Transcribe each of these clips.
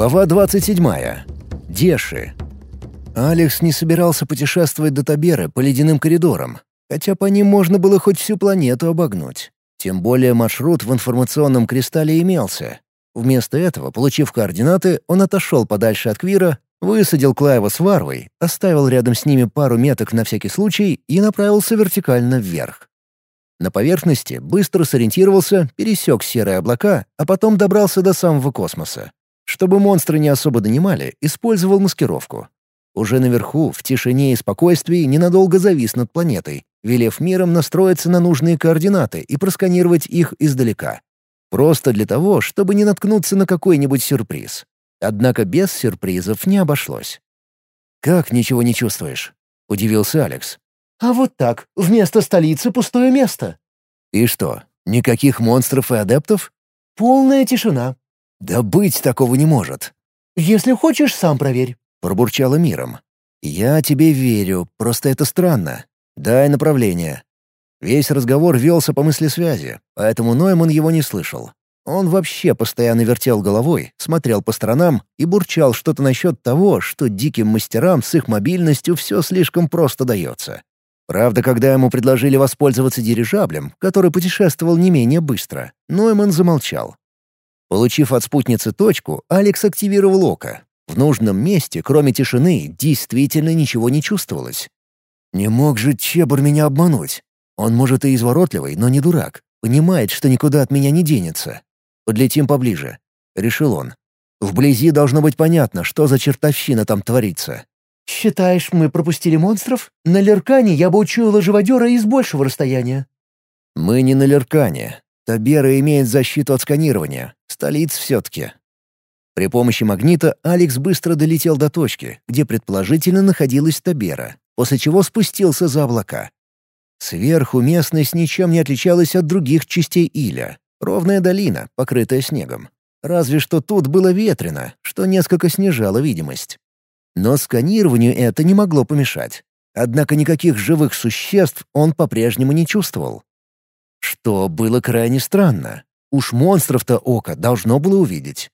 Глава 27. Деши. Алекс не собирался путешествовать до Таберы по ледяным коридорам, хотя по ним можно было хоть всю планету обогнуть. Тем более маршрут в информационном кристалле имелся. Вместо этого, получив координаты, он отошел подальше от Квира, высадил Клаева с Варвой, оставил рядом с ними пару меток на всякий случай и направился вертикально вверх. На поверхности быстро сориентировался, пересек серые облака, а потом добрался до самого космоса. Чтобы монстры не особо донимали, использовал маскировку. Уже наверху, в тишине и спокойствии, ненадолго завис над планетой, велев миром настроиться на нужные координаты и просканировать их издалека. Просто для того, чтобы не наткнуться на какой-нибудь сюрприз. Однако без сюрпризов не обошлось. «Как ничего не чувствуешь?» — удивился Алекс. «А вот так, вместо столицы пустое место». «И что, никаких монстров и адептов?» «Полная тишина. «Да быть такого не может!» «Если хочешь, сам проверь», — пробурчала миром. «Я тебе верю, просто это странно. Дай направление». Весь разговор велся по мысли связи, поэтому Нойман его не слышал. Он вообще постоянно вертел головой, смотрел по сторонам и бурчал что-то насчет того, что диким мастерам с их мобильностью все слишком просто дается. Правда, когда ему предложили воспользоваться дирижаблем, который путешествовал не менее быстро, Нойман замолчал. Получив от спутницы точку, Алекс активировал око. В нужном месте, кроме тишины, действительно ничего не чувствовалось. Не мог же Чебур меня обмануть. Он, может, и изворотливый, но не дурак. Понимает, что никуда от меня не денется. Подлетим поближе. Решил он. Вблизи должно быть понятно, что за чертовщина там творится. «Считаешь, мы пропустили монстров? На Леркане я бы учуяла живодера из большего расстояния». «Мы не на Леркане. Табера имеет защиту от сканирования. Столиц все-таки. При помощи магнита Алекс быстро долетел до точки, где предположительно находилась Табера, после чего спустился за облака. Сверху местность ничем не отличалась от других частей Иля. Ровная долина, покрытая снегом. Разве что тут было ветрено, что несколько снижало видимость. Но сканированию это не могло помешать. Однако никаких живых существ он по-прежнему не чувствовал. Что было крайне странно. Уж монстров-то око должно было увидеть.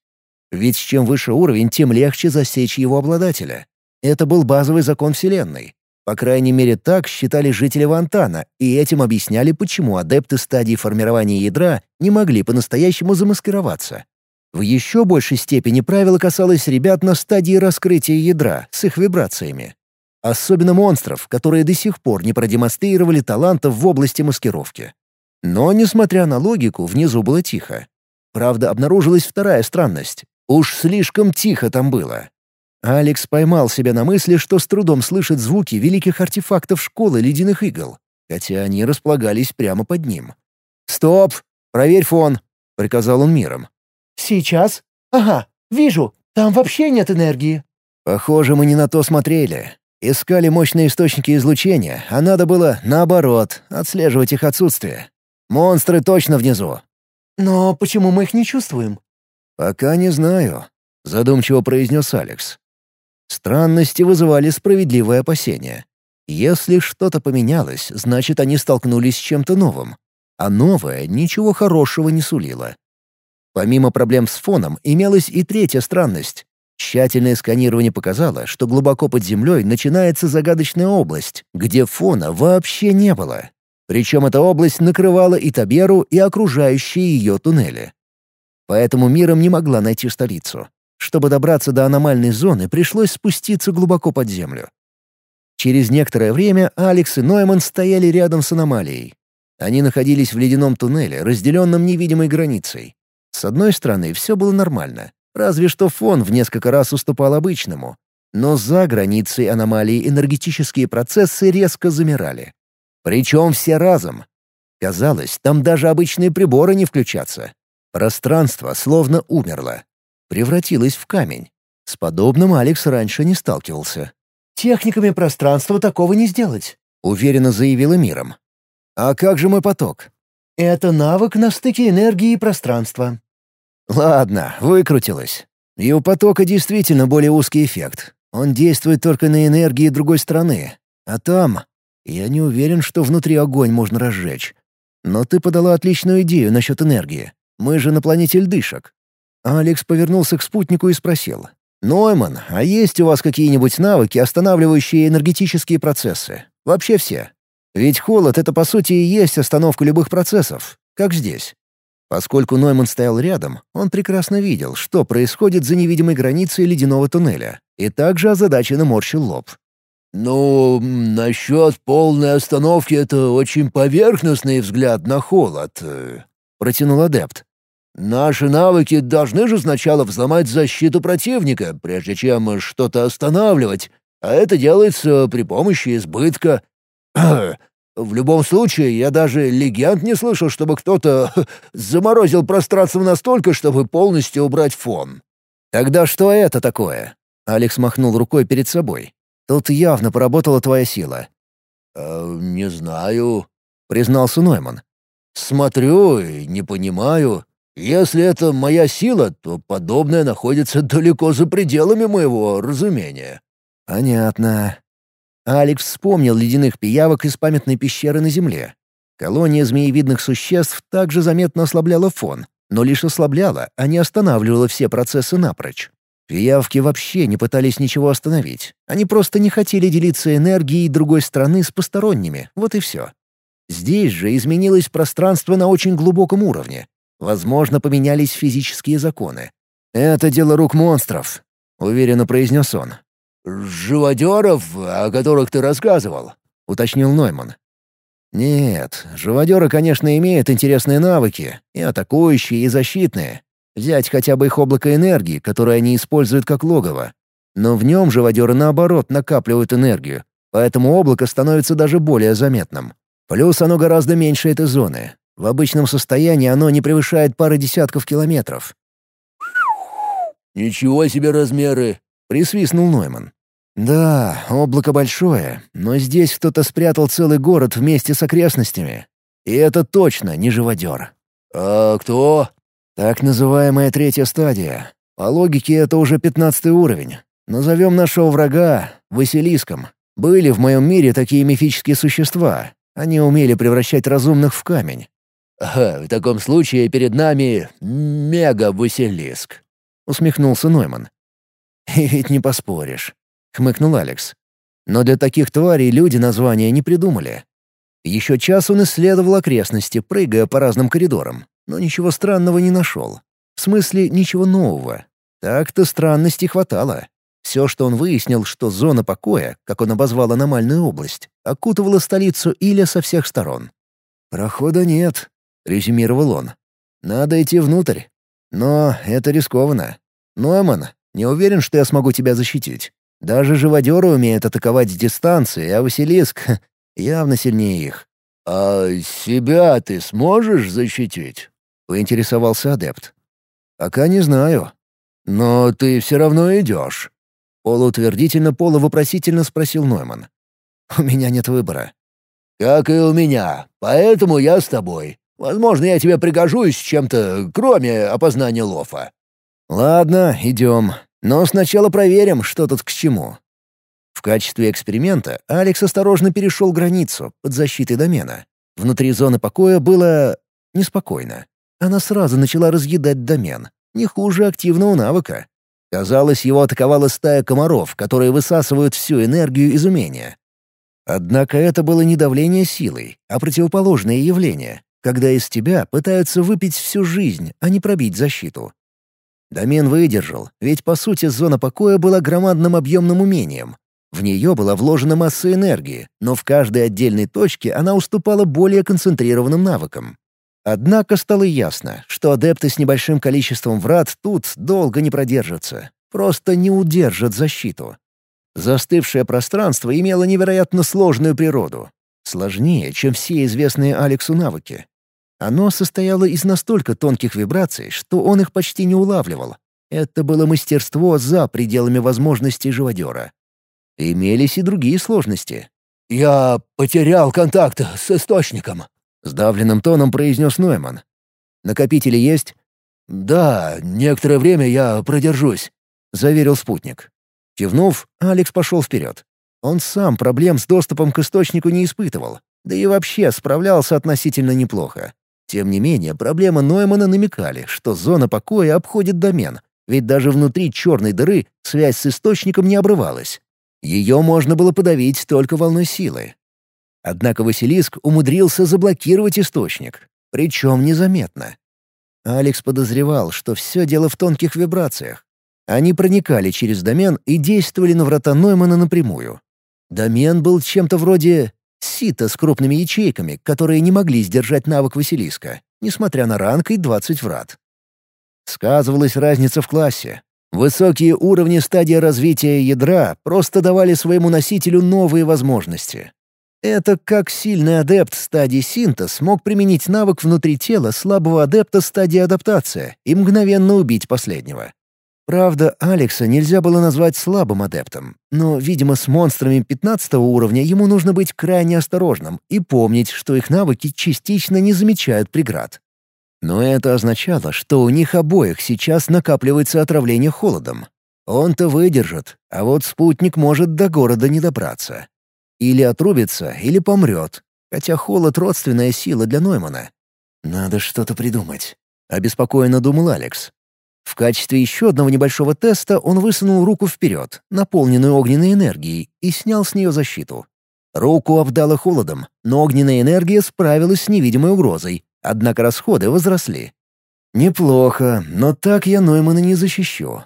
Ведь чем выше уровень, тем легче засечь его обладателя. Это был базовый закон Вселенной. По крайней мере, так считали жители Вантана, и этим объясняли, почему адепты стадии формирования ядра не могли по-настоящему замаскироваться. В еще большей степени правило касалось ребят на стадии раскрытия ядра с их вибрациями. Особенно монстров, которые до сих пор не продемонстрировали талантов в области маскировки. Но, несмотря на логику, внизу было тихо. Правда, обнаружилась вторая странность. Уж слишком тихо там было. Алекс поймал себя на мысли, что с трудом слышит звуки великих артефактов школы ледяных игл, хотя они располагались прямо под ним. «Стоп! Проверь фон!» — приказал он миром. «Сейчас? Ага, вижу. Там вообще нет энергии». «Похоже, мы не на то смотрели. Искали мощные источники излучения, а надо было, наоборот, отслеживать их отсутствие. Монстры точно внизу». «Но почему мы их не чувствуем?» «Пока не знаю», — задумчиво произнес Алекс. Странности вызывали справедливое опасение. Если что-то поменялось, значит, они столкнулись с чем-то новым. А новое ничего хорошего не сулило. Помимо проблем с фоном, имелась и третья странность. Тщательное сканирование показало, что глубоко под землей начинается загадочная область, где фона вообще не было. Причем эта область накрывала и Таберу, и окружающие ее туннели. Поэтому миром не могла найти столицу. Чтобы добраться до аномальной зоны, пришлось спуститься глубоко под землю. Через некоторое время Алекс и Нойман стояли рядом с аномалией. Они находились в ледяном туннеле, разделенном невидимой границей. С одной стороны, все было нормально, разве что фон в несколько раз уступал обычному. Но за границей аномалии энергетические процессы резко замирали. Причем все разом. Казалось, там даже обычные приборы не включатся. Пространство словно умерло. Превратилось в камень. С подобным Алекс раньше не сталкивался. «Техниками пространства такого не сделать», — уверенно заявила миром. «А как же мой поток?» «Это навык на стыке энергии и пространства». «Ладно, выкрутилось. И у потока действительно более узкий эффект. Он действует только на энергии другой стороны. А там я не уверен, что внутри огонь можно разжечь. Но ты подала отличную идею насчет энергии. Мы же на планете льдышек. Алекс повернулся к спутнику и спросил. «Нойман, а есть у вас какие-нибудь навыки, останавливающие энергетические процессы? Вообще все. Ведь холод — это, по сути, и есть остановка любых процессов, как здесь». Поскольку Нойман стоял рядом, он прекрасно видел, что происходит за невидимой границей ледяного туннеля, и также озадаченно морщил лоб. «Ну, насчет полной остановки — это очень поверхностный взгляд на холод», э, — протянул адепт. «Наши навыки должны же сначала взломать защиту противника, прежде чем что-то останавливать, а это делается при помощи избытка. В любом случае, я даже легенд не слышал, чтобы кто-то заморозил пространство настолько, чтобы полностью убрать фон». «Тогда что это такое?» Алекс махнул рукой перед собой. Тут явно поработала твоя сила». «Э, «Не знаю», — признался Нойман. «Смотрю и не понимаю. Если это моя сила, то подобное находится далеко за пределами моего разумения». «Понятно». Алекс вспомнил ледяных пиявок из памятной пещеры на Земле. Колония змеевидных существ также заметно ослабляла фон, но лишь ослабляла, а не останавливала все процессы напрочь. Пиявки вообще не пытались ничего остановить. Они просто не хотели делиться энергией другой страны с посторонними, вот и все. Здесь же изменилось пространство на очень глубоком уровне. Возможно, поменялись физические законы. «Это дело рук монстров», — уверенно произнес он. «Живодеров, о которых ты рассказывал», — уточнил Нойман. «Нет, живодеры, конечно, имеют интересные навыки, и атакующие, и защитные, Взять хотя бы их облако энергии, которое они используют как логово. Но в нем живодеры, наоборот, накапливают энергию, поэтому облако становится даже более заметным. Плюс оно гораздо меньше этой зоны. В обычном состоянии оно не превышает пары десятков километров. «Ничего себе размеры!» — присвистнул Нойман. «Да, облако большое, но здесь кто-то спрятал целый город вместе с окрестностями. И это точно не живодер». «А кто?» Так называемая третья стадия. По логике, это уже пятнадцатый уровень. Назовем нашего врага Василиском. Были в моем мире такие мифические существа. Они умели превращать разумных в камень. «Ага, в таком случае перед нами мега-Василиск», — усмехнулся Нойман. «И ведь не поспоришь», — хмыкнул Алекс. «Но для таких тварей люди названия не придумали. Еще час он исследовал окрестности, прыгая по разным коридорам но ничего странного не нашел. В смысле, ничего нового. Так-то странностей хватало. Все, что он выяснил, что зона покоя, как он обозвал аномальную область, окутывала столицу Иля со всех сторон. «Прохода нет», — резюмировал он. «Надо идти внутрь. Но это рискованно. Нойман, не уверен, что я смогу тебя защитить. Даже живодеры умеют атаковать с дистанции, а Василиск явно сильнее их». «А себя ты сможешь защитить?» — поинтересовался адепт. «Пока не знаю. Но ты все равно идешь». Полуутвердительно, полувопросительно спросил Нойман. «У меня нет выбора». «Как и у меня. Поэтому я с тобой. Возможно, я тебе пригожусь чем-то, кроме опознания лофа». «Ладно, идем. Но сначала проверим, что тут к чему». В качестве эксперимента Алекс осторожно перешел границу под защитой домена. Внутри зоны покоя было неспокойно. Она сразу начала разъедать домен, не хуже активного навыка. Казалось, его атаковала стая комаров, которые высасывают всю энергию из умения. Однако это было не давление силой, а противоположное явление, когда из тебя пытаются выпить всю жизнь, а не пробить защиту. Домен выдержал, ведь по сути зона покоя была громадным объемным умением. В нее была вложена масса энергии, но в каждой отдельной точке она уступала более концентрированным навыкам. Однако стало ясно, что адепты с небольшим количеством врат тут долго не продержатся, просто не удержат защиту. Застывшее пространство имело невероятно сложную природу, сложнее, чем все известные Алексу навыки. Оно состояло из настолько тонких вибраций, что он их почти не улавливал. Это было мастерство за пределами возможностей живодера. Имелись и другие сложности. «Я потерял контакт с источником», Сдавленным тоном произнес Нойман. «Накопители есть?» «Да, некоторое время я продержусь», — заверил спутник. Кивнув, Алекс пошел вперед. Он сам проблем с доступом к источнику не испытывал, да и вообще справлялся относительно неплохо. Тем не менее, проблема Ноймана намекали, что зона покоя обходит домен, ведь даже внутри черной дыры связь с источником не обрывалась. Ее можно было подавить только волной силы. Однако Василиск умудрился заблокировать источник, причем незаметно. Алекс подозревал, что все дело в тонких вибрациях. Они проникали через домен и действовали на врата Ноймана напрямую. Домен был чем-то вроде сита с крупными ячейками, которые не могли сдержать навык Василиска, несмотря на ранг и 20 врат. Сказывалась разница в классе. Высокие уровни стадии развития ядра просто давали своему носителю новые возможности. Это как сильный адепт стадии синтез мог применить навык внутри тела слабого адепта стадии адаптация и мгновенно убить последнего. Правда, Алекса нельзя было назвать слабым адептом, но, видимо, с монстрами 15 уровня ему нужно быть крайне осторожным и помнить, что их навыки частично не замечают преград. Но это означало, что у них обоих сейчас накапливается отравление холодом. Он-то выдержит, а вот спутник может до города не добраться. Или отрубится, или помрет, хотя холод — родственная сила для Ноймана. «Надо что-то придумать», — обеспокоенно думал Алекс. В качестве еще одного небольшого теста он высунул руку вперед, наполненную огненной энергией, и снял с нее защиту. Руку обдало холодом, но огненная энергия справилась с невидимой угрозой, однако расходы возросли. «Неплохо, но так я Ноймана не защищу».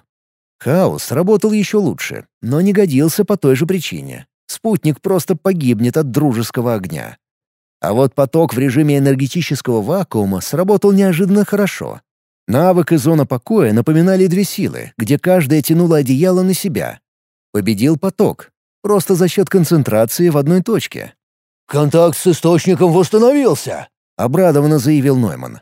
Хаос работал еще лучше, но не годился по той же причине. Спутник просто погибнет от дружеского огня. А вот поток в режиме энергетического вакуума сработал неожиданно хорошо. Навык и зона покоя напоминали две силы, где каждая тянула одеяло на себя. Победил поток, просто за счет концентрации в одной точке. «Контакт с источником восстановился!» — обрадованно заявил Нойман.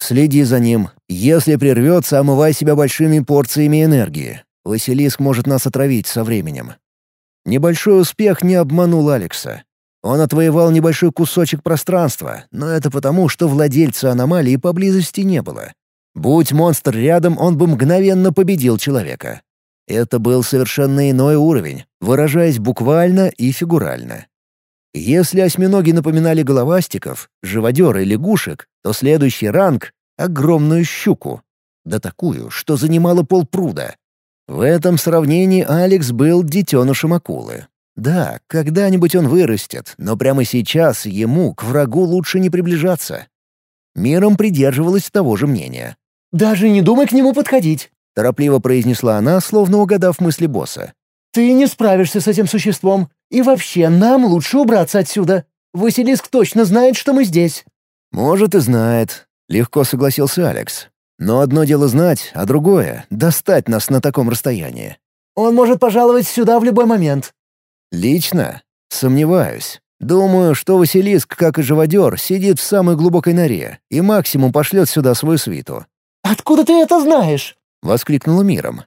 «Следи за ним. Если прервется, омывай себя большими порциями энергии. Василиск может нас отравить со временем». Небольшой успех не обманул Алекса. Он отвоевал небольшой кусочек пространства, но это потому, что владельца аномалии поблизости не было. Будь монстр рядом, он бы мгновенно победил человека. Это был совершенно иной уровень, выражаясь буквально и фигурально. Если осьминоги напоминали головастиков, живодеры лягушек, то следующий ранг — огромную щуку. Да такую, что занимала полпруда. В этом сравнении Алекс был детенышем акулы. Да, когда-нибудь он вырастет, но прямо сейчас ему к врагу лучше не приближаться. Миром придерживалась того же мнения. «Даже не думай к нему подходить», — торопливо произнесла она, словно угадав мысли босса. «Ты не справишься с этим существом. И вообще, нам лучше убраться отсюда. Василиск точно знает, что мы здесь». «Может, и знает», — легко согласился Алекс. «Но одно дело знать, а другое — достать нас на таком расстоянии». «Он может пожаловать сюда в любой момент». «Лично? Сомневаюсь. Думаю, что Василиск, как и живодер, сидит в самой глубокой норе и максимум пошлет сюда свою свиту. «Откуда ты это знаешь?» — воскликнула миром.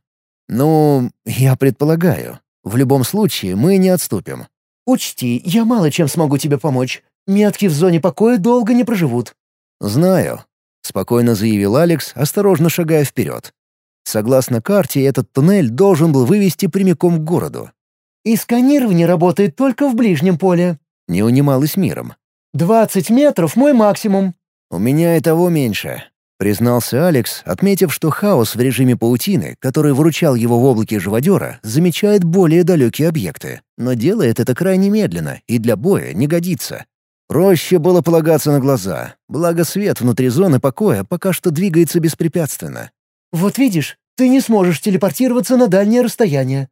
«Ну, я предполагаю. В любом случае, мы не отступим». «Учти, я мало чем смогу тебе помочь. Метки в зоне покоя долго не проживут». «Знаю», — спокойно заявил Алекс, осторожно шагая вперед. Согласно карте, этот туннель должен был вывести прямиком к городу. «И сканирование работает только в ближнем поле», — не унималась миром. «Двадцать метров — мой максимум». «У меня и того меньше признался Алекс, отметив, что хаос в режиме паутины, который выручал его в облаке живодера, замечает более далекие объекты, но делает это крайне медленно и для боя не годится. Проще было полагаться на глаза, благо свет внутри зоны покоя пока что двигается беспрепятственно. «Вот видишь, ты не сможешь телепортироваться на дальнее расстояние».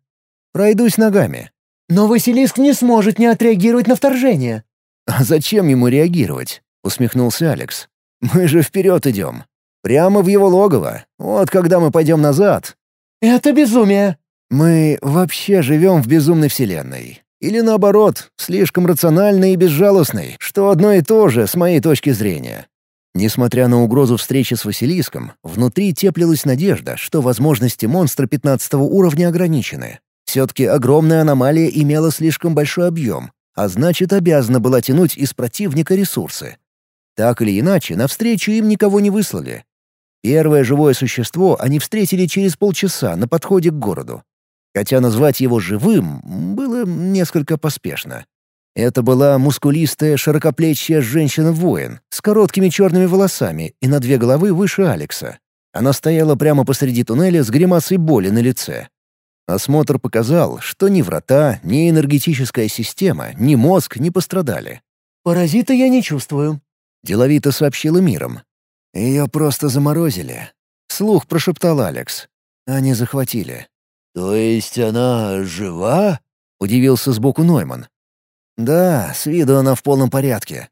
«Пройдусь ногами». «Но Василиск не сможет не отреагировать на вторжение». «А зачем ему реагировать?» — усмехнулся Алекс. «Мы же вперед идем. Прямо в его логово. Вот когда мы пойдем назад. Это безумие. Мы вообще живем в безумной вселенной. Или наоборот, слишком рациональной и безжалостной, что одно и то же с моей точки зрения. Несмотря на угрозу встречи с Василиском, внутри теплилась надежда, что возможности монстра 15 уровня ограничены. Все-таки огромная аномалия имела слишком большой объем, а значит, обязана была тянуть из противника ресурсы. Так или иначе, навстречу им никого не выслали, Первое живое существо они встретили через полчаса на подходе к городу. Хотя назвать его живым было несколько поспешно. Это была мускулистая, широкоплечья женщина-воин с короткими черными волосами и на две головы выше Алекса. Она стояла прямо посреди туннеля с гримасой боли на лице. Осмотр показал, что ни врата, ни энергетическая система, ни мозг не пострадали. «Паразита я не чувствую», — деловито сообщила миром. «Ее просто заморозили», — слух прошептал Алекс. «Они захватили». «То есть она жива?» — удивился сбоку Нойман. «Да, с виду она в полном порядке».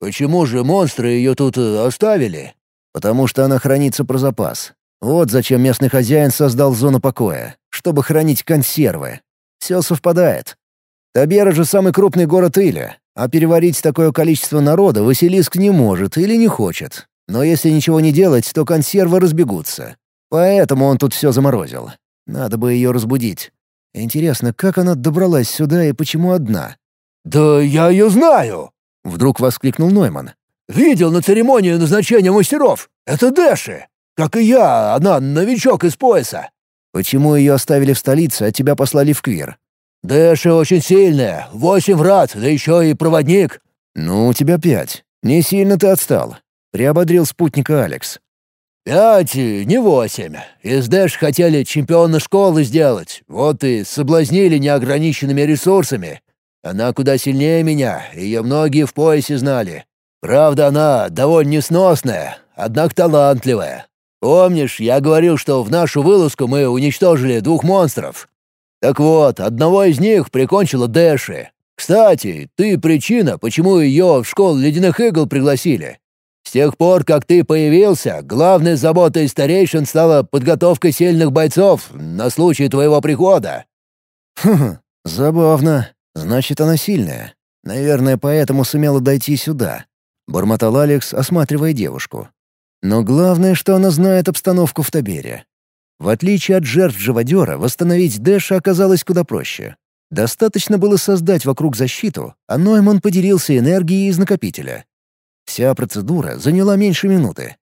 «Почему же монстры ее тут э, оставили?» «Потому что она хранится про запас. Вот зачем местный хозяин создал зону покоя, чтобы хранить консервы. Все совпадает. Табера же самый крупный город Иля, а переварить такое количество народа Василиск не может или не хочет. Но если ничего не делать, то консервы разбегутся. Поэтому он тут все заморозил. Надо бы ее разбудить. Интересно, как она добралась сюда и почему одна? «Да я ее знаю!» — вдруг воскликнул Нойман. «Видел на церемонии назначения мастеров. Это Дэши. Как и я, она новичок из пояса». «Почему ее оставили в столице, а тебя послали в Квир?» «Дэши очень сильная. Восемь врат, да еще и проводник». «Ну, у тебя пять. Не сильно ты отстал», — приободрил спутника Алекс. «Пять, не восемь. Из Дэш хотели чемпиона школы сделать, вот и соблазнили неограниченными ресурсами. Она куда сильнее меня, ее многие в поясе знали. Правда, она довольно несносная, однако талантливая. Помнишь, я говорил, что в нашу вылазку мы уничтожили двух монстров? Так вот, одного из них прикончила Дэши. Кстати, ты причина, почему ее в школу ледяных игл пригласили. Тех пор, как ты появился, главной заботой старейшин стала подготовка сильных бойцов на случай твоего прихода». «Хм, забавно. Значит, она сильная. Наверное, поэтому сумела дойти сюда», — бормотал Алекс, осматривая девушку. «Но главное, что она знает обстановку в Табере. В отличие от жертв живодера, восстановить Дэша оказалось куда проще. Достаточно было создать вокруг защиту, а Нойман поделился энергией из накопителя. Вся процедура заняла меньше минуты.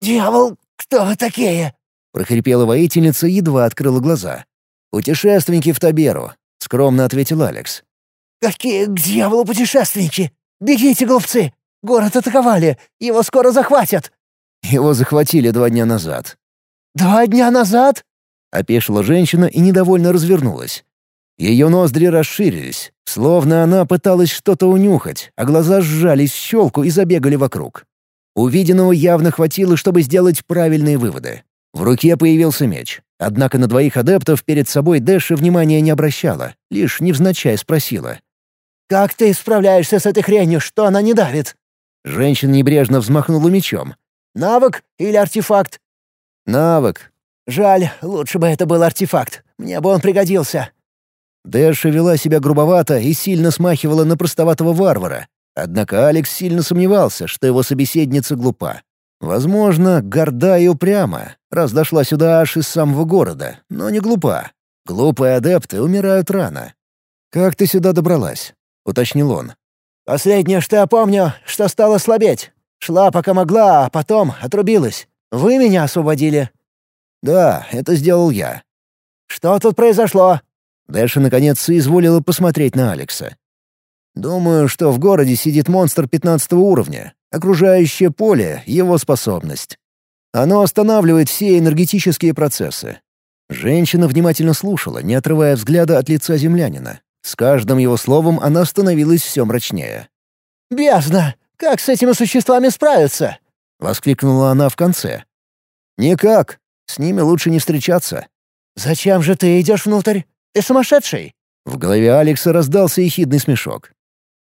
«Дьявол, кто вы такие?» — прохрипела воительница, едва открыла глаза. «Путешественники в Таберу», — скромно ответил Алекс. «Какие к дьяволу путешественники? Бегите, глупцы! Город атаковали, его скоро захватят!» Его захватили два дня назад. «Два дня назад?» — опешила женщина и недовольно развернулась. Ее ноздри расширились, словно она пыталась что-то унюхать, а глаза сжались в щелку и забегали вокруг. Увиденного явно хватило, чтобы сделать правильные выводы. В руке появился меч. Однако на двоих адептов перед собой Дэша внимания не обращала, лишь невзначай спросила. «Как ты справляешься с этой хренью, что она не давит?» Женщина небрежно взмахнула мечом. «Навык или артефакт?» «Навык». «Жаль, лучше бы это был артефакт. Мне бы он пригодился». Дэша вела себя грубовато и сильно смахивала на простоватого варвара. Однако Алекс сильно сомневался, что его собеседница глупа. Возможно, горда и упряма, раз дошла сюда аж из самого города, но не глупа. Глупые адепты умирают рано. «Как ты сюда добралась?» — уточнил он. «Последнее, что я помню, что стала слабеть. Шла, пока могла, а потом отрубилась. Вы меня освободили». «Да, это сделал я». «Что тут произошло?» Дэша наконец соизволила посмотреть на Алекса. «Думаю, что в городе сидит монстр пятнадцатого уровня. Окружающее поле — его способность. Оно останавливает все энергетические процессы. Женщина внимательно слушала, не отрывая взгляда от лица землянина. С каждым его словом она становилась все мрачнее. «Бездна! Как с этими существами справиться?» — воскликнула она в конце. «Никак. С ними лучше не встречаться». «Зачем же ты идешь внутрь? Ты сумасшедший?» В голове Алекса раздался ехидный смешок.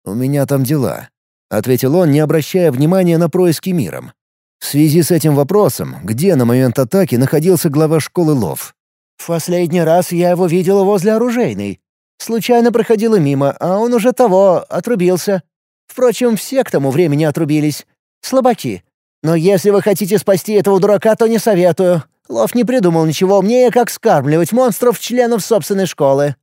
«У меня там дела», — ответил он, не обращая внимания на происки миром. В связи с этим вопросом, где на момент атаки находился глава школы Лов? «В последний раз я его видела возле оружейной. Случайно проходила мимо, а он уже того, отрубился. Впрочем, все к тому времени отрубились. Слабаки. Но если вы хотите спасти этого дурака, то не советую. Лов не придумал ничего умнее, как скармливать монстров членов собственной школы».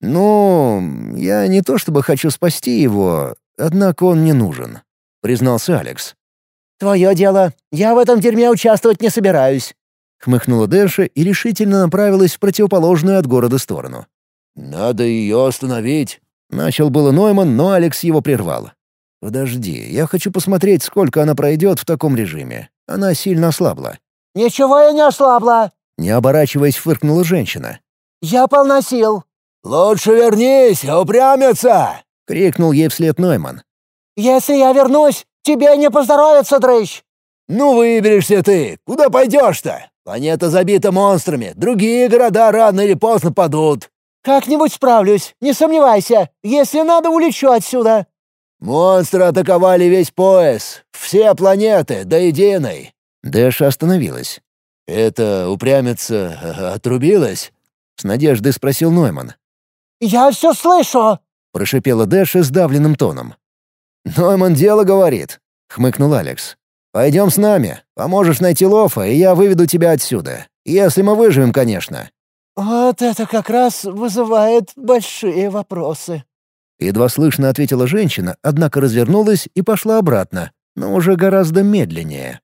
«Ну, я не то чтобы хочу спасти его, однако он не нужен», — признался Алекс. «Твое дело. Я в этом дерьме участвовать не собираюсь». Хмыкнула Дэша и решительно направилась в противоположную от города сторону. «Надо ее остановить», Начал было Нойман, но Алекс его прервал. «Подожди, я хочу посмотреть, сколько она пройдет в таком режиме. Она сильно ослабла». «Ничего я не ослабла!» Не оборачиваясь, фыркнула женщина. «Я полна сил!» «Лучше вернись, упрямится!» — крикнул ей вслед Нойман. «Если я вернусь, тебе не поздоровится, дрыщ!» «Ну выберешься ты! Куда пойдешь-то? Планета забита монстрами, другие города рано или поздно падут!» «Как-нибудь справлюсь, не сомневайся. Если надо, улечу отсюда». «Монстры атаковали весь пояс, все планеты, до единой». Дэша остановилась. «Это упрямится отрубилась?» — с надеждой спросил Нойман. «Я все слышу!» — прошипела Дэша сдавленным тоном. «Нойман дело говорит», — хмыкнул Алекс. «Пойдем с нами. Поможешь найти Лофа, и я выведу тебя отсюда. Если мы выживем, конечно». «Вот это как раз вызывает большие вопросы». Едва слышно ответила женщина, однако развернулась и пошла обратно, но уже гораздо медленнее.